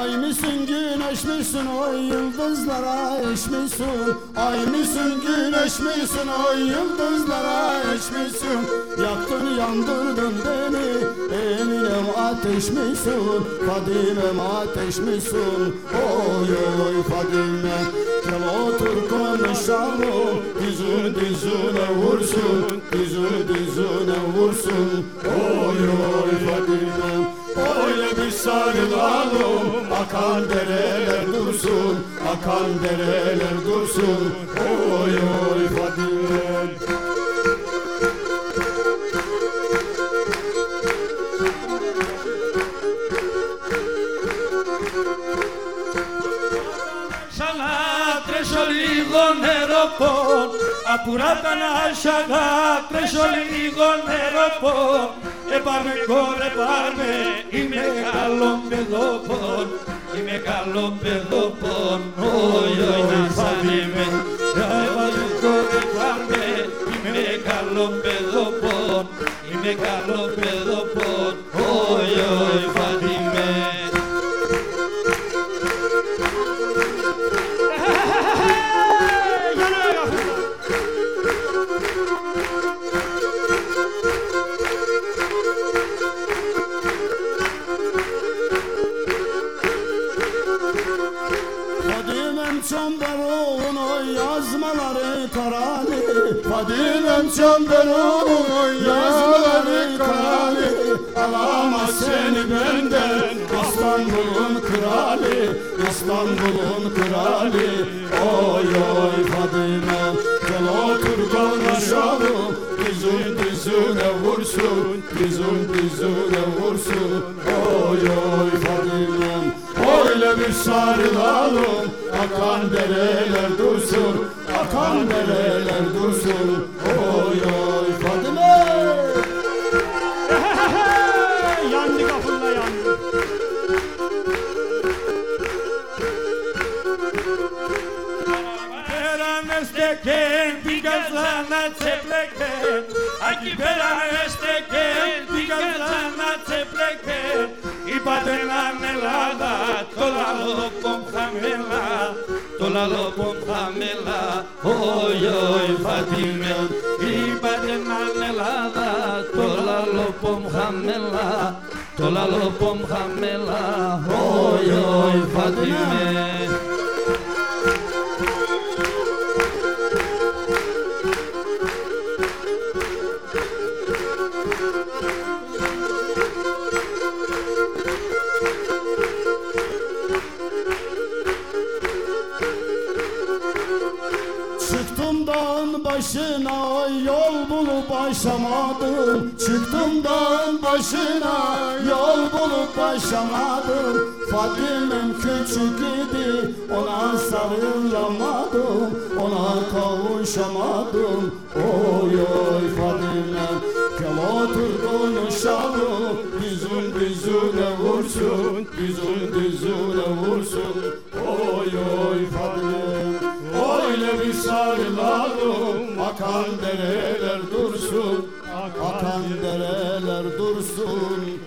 Ay mısın güneş misin oy yıldızlara eş misin? Ay mısın güneş misin oy yıldızlara eş misin? Yaktın yandırdın beni Eminem ateş misin? Fadimem ateş misin? Oy oy Fadime Gel otur konuşalım. Dizin dizine vursun Dizin dizine vursun. Oy oy Akan dereler dursun Akan dereler dursun. Oy oy Fadime Ξανά τρέσω λίγο νερό πον Απουράτα να σαγά τρέσω λίγο νερό πον Επάρμε κόρε πάρμε Είμαι καλό παιδόπον Είμαι Είμαι καλό παιδόπον Είμαι καλό παιδόπον Όι Fadimem Çamberoğlu'nun o yazmaları karali Fadimem Çamberoğlu'nun o yazmaları karali Alamaz seni benden İstanbul'un krali İstanbul'un krali Oy oy Fadime Gel otur konuşalım. Dizin dizine vursun Dizin dizine vursun. Oy oy Fadime'm gömüş sarılalım Akan dereler dursun Akan dereler dursun. Oy oy Fadime! Yandı kapında yandı. Peramezdeken bir gözlerine çepleken Hadi peramezdeken bir gözlerine çepleken lo pom pamela oy oy fatima ibade manela da tola lo pom pamela tola lo oy oy fatima başına yol bulup aşamadım. Çıktım dağın başına yol bulup aşamadım. Fadimem küçük idi ona sarılamadım. Ona kavuşamadım. Oy oy Fadimem Gel otur konuşalım. Dizin dizine vursun Dizin dizine vursun Akan dereler dursun. Akan dereler dursun